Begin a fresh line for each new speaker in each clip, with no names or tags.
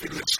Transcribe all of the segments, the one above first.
τελευταία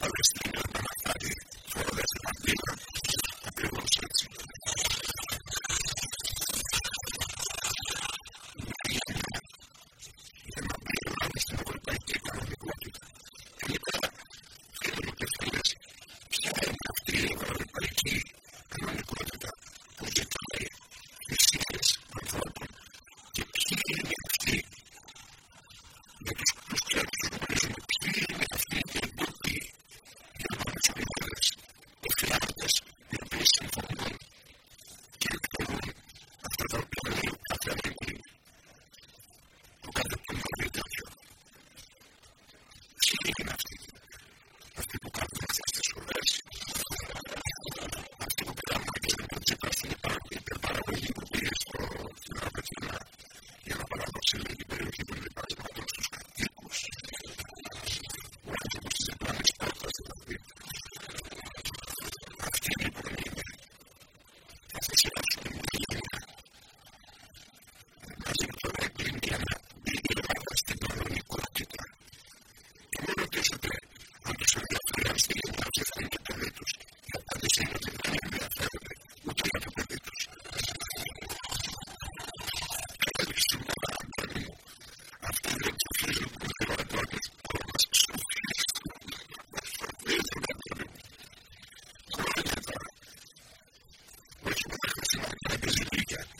the rest of the weekend.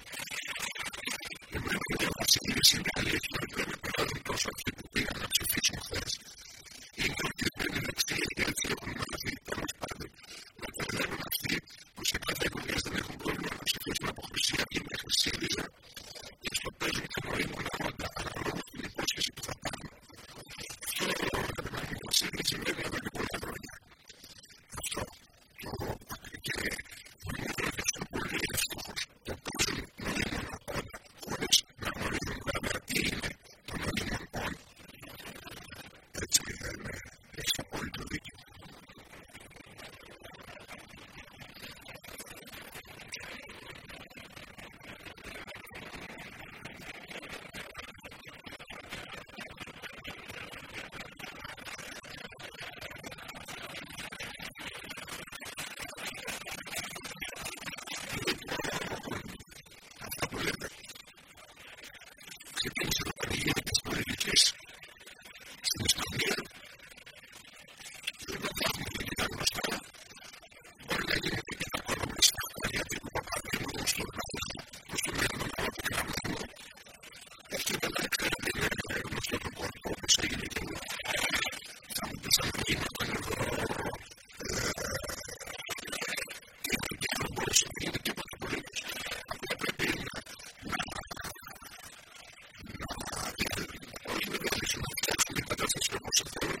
Gracias. such a thing.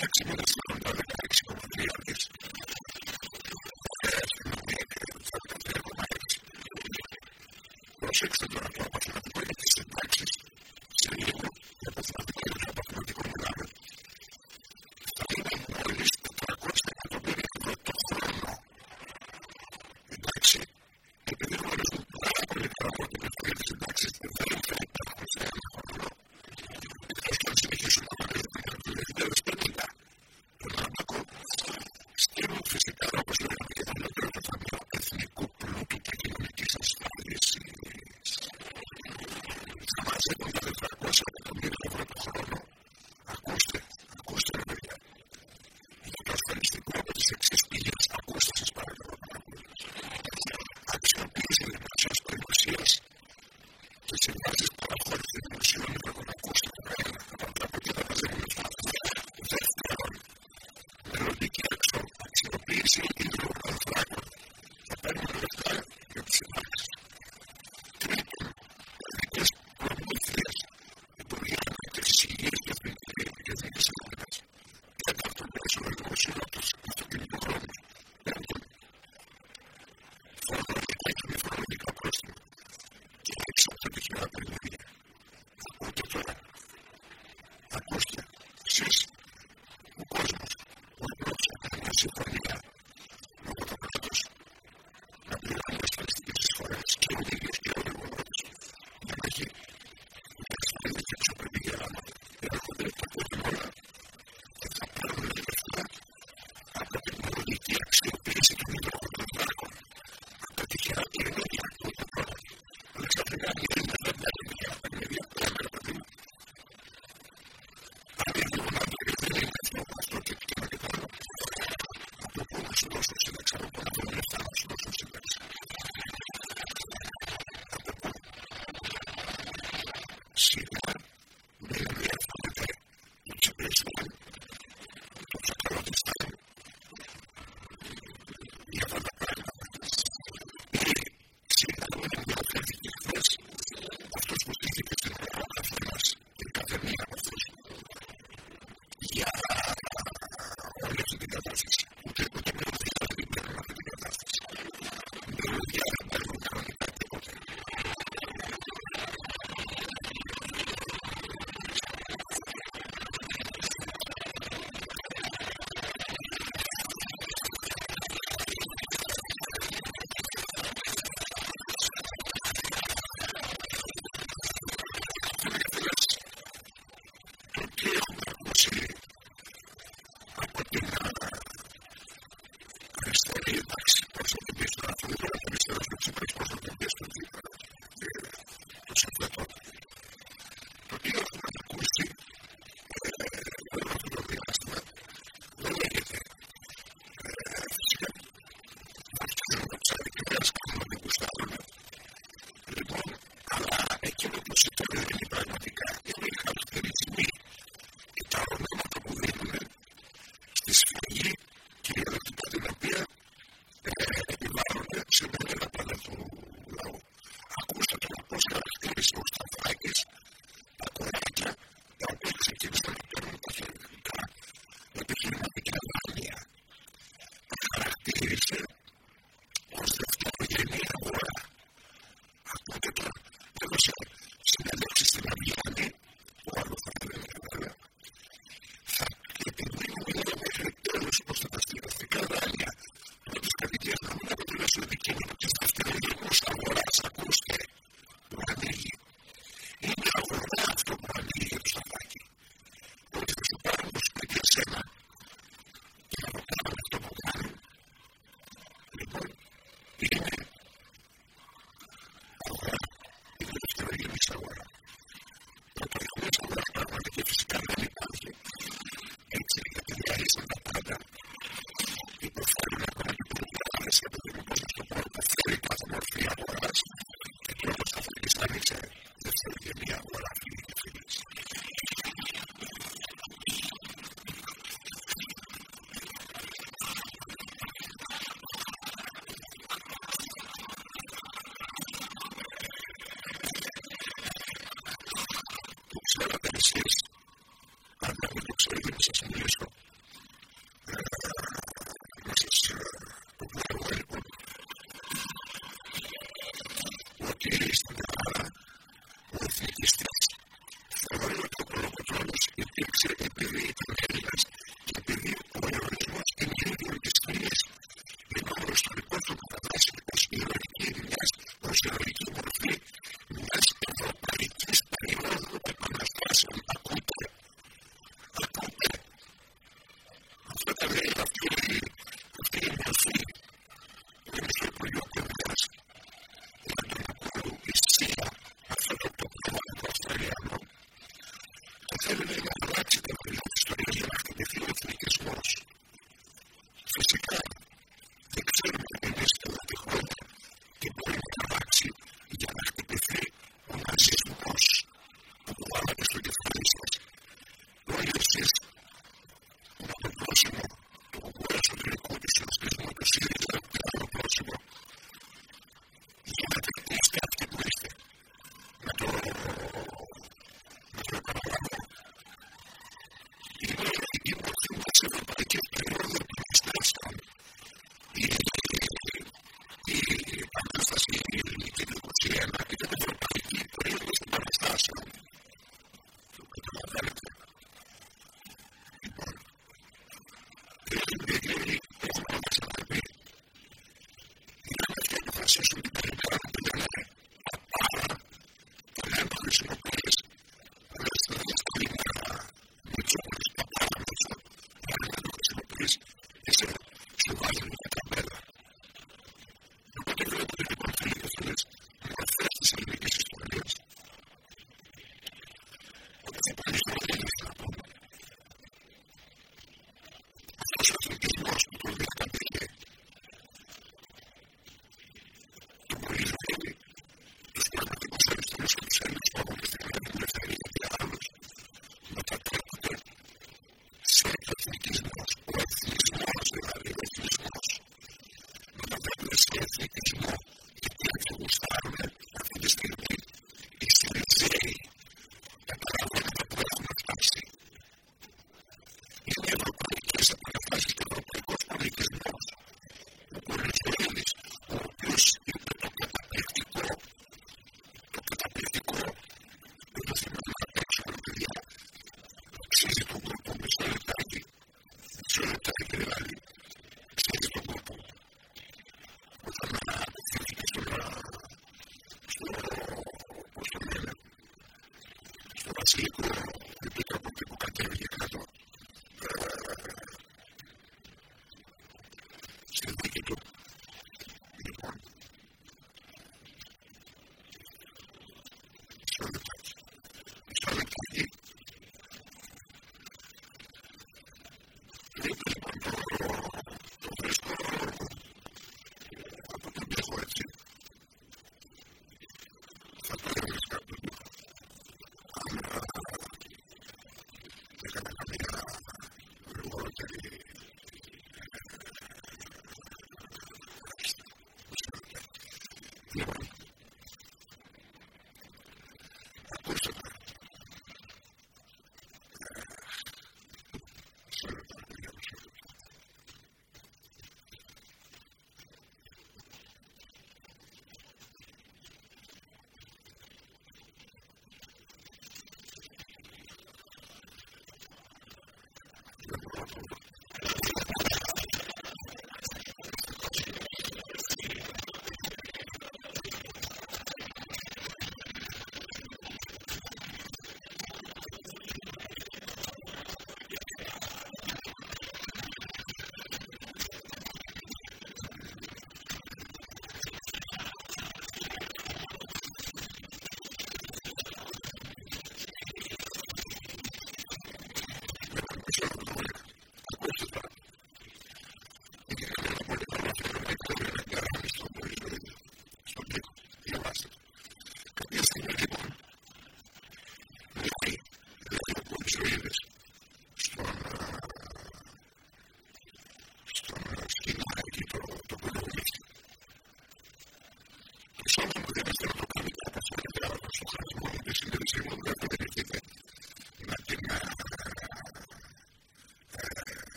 texting with us.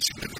Christina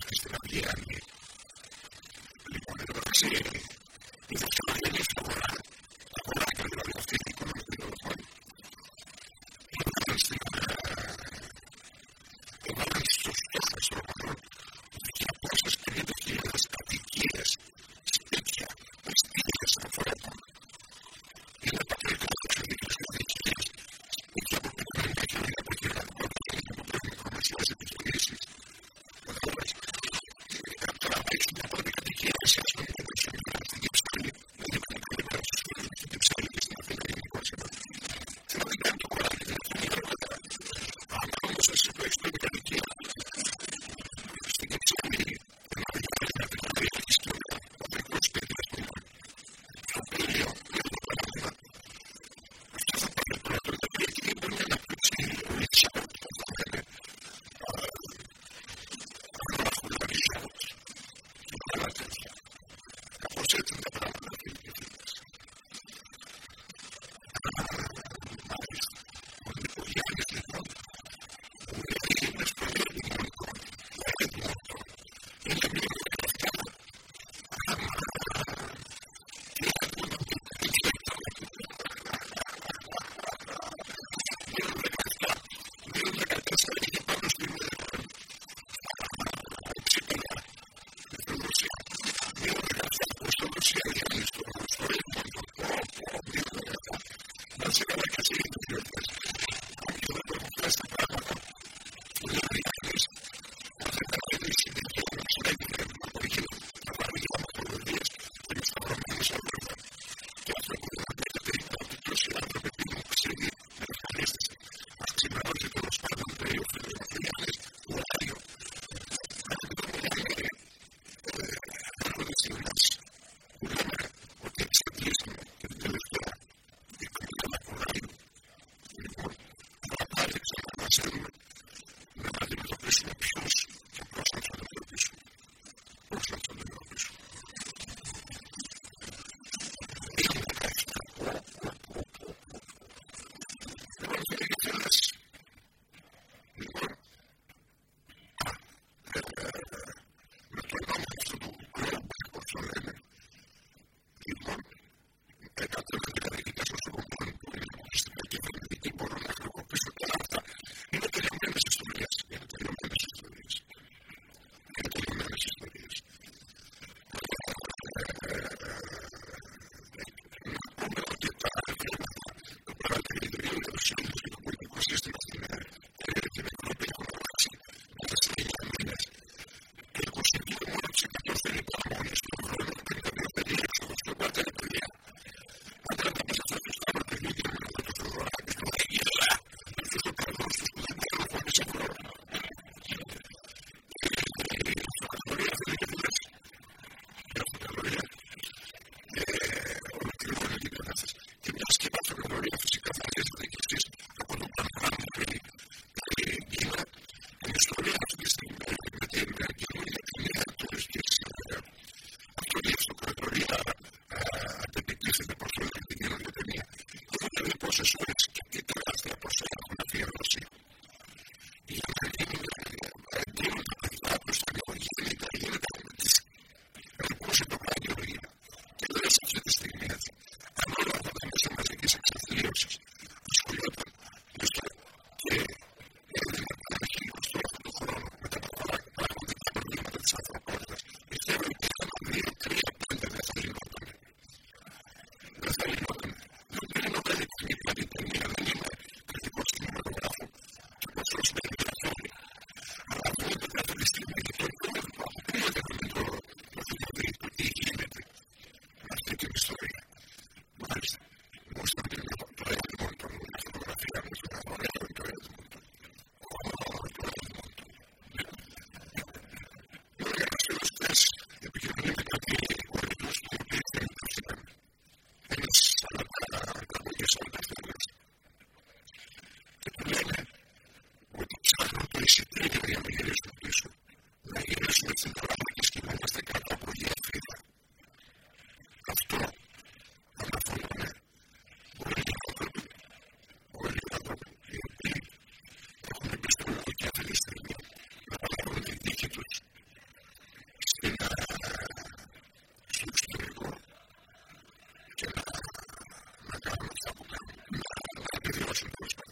Christian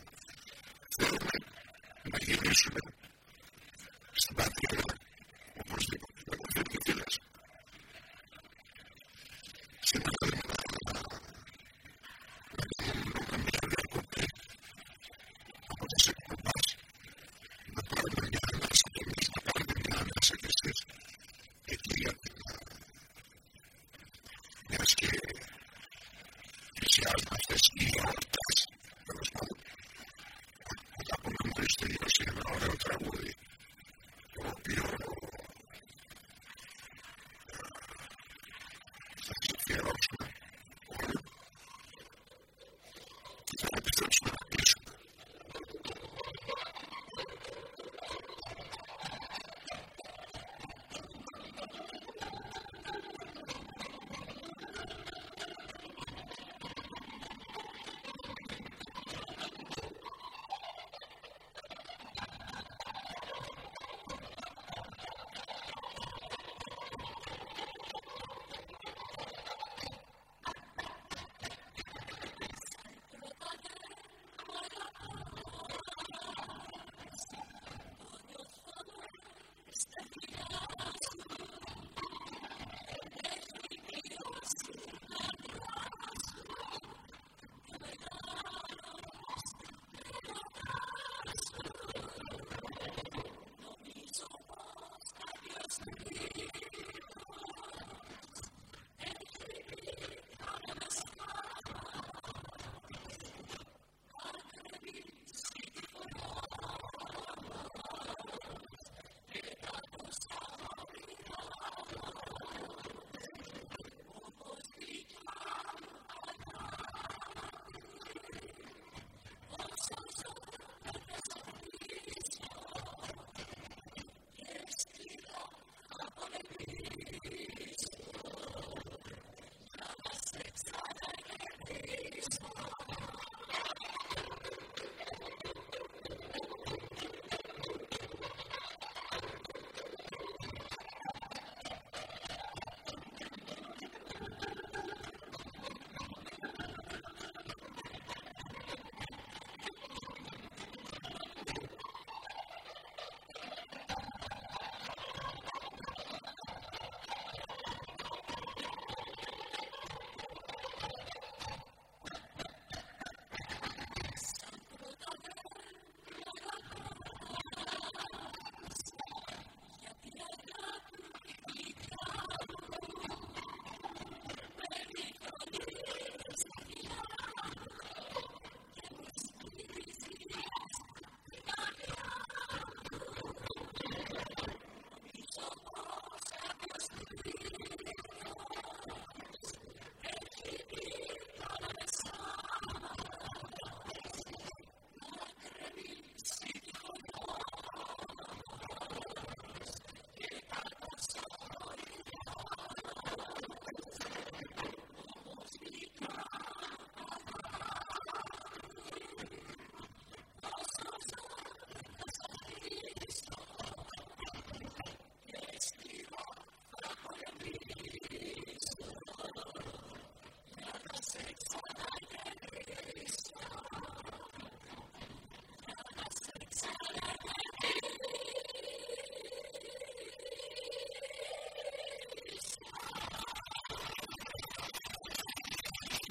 attention.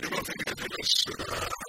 Dobbiamo tenere lo.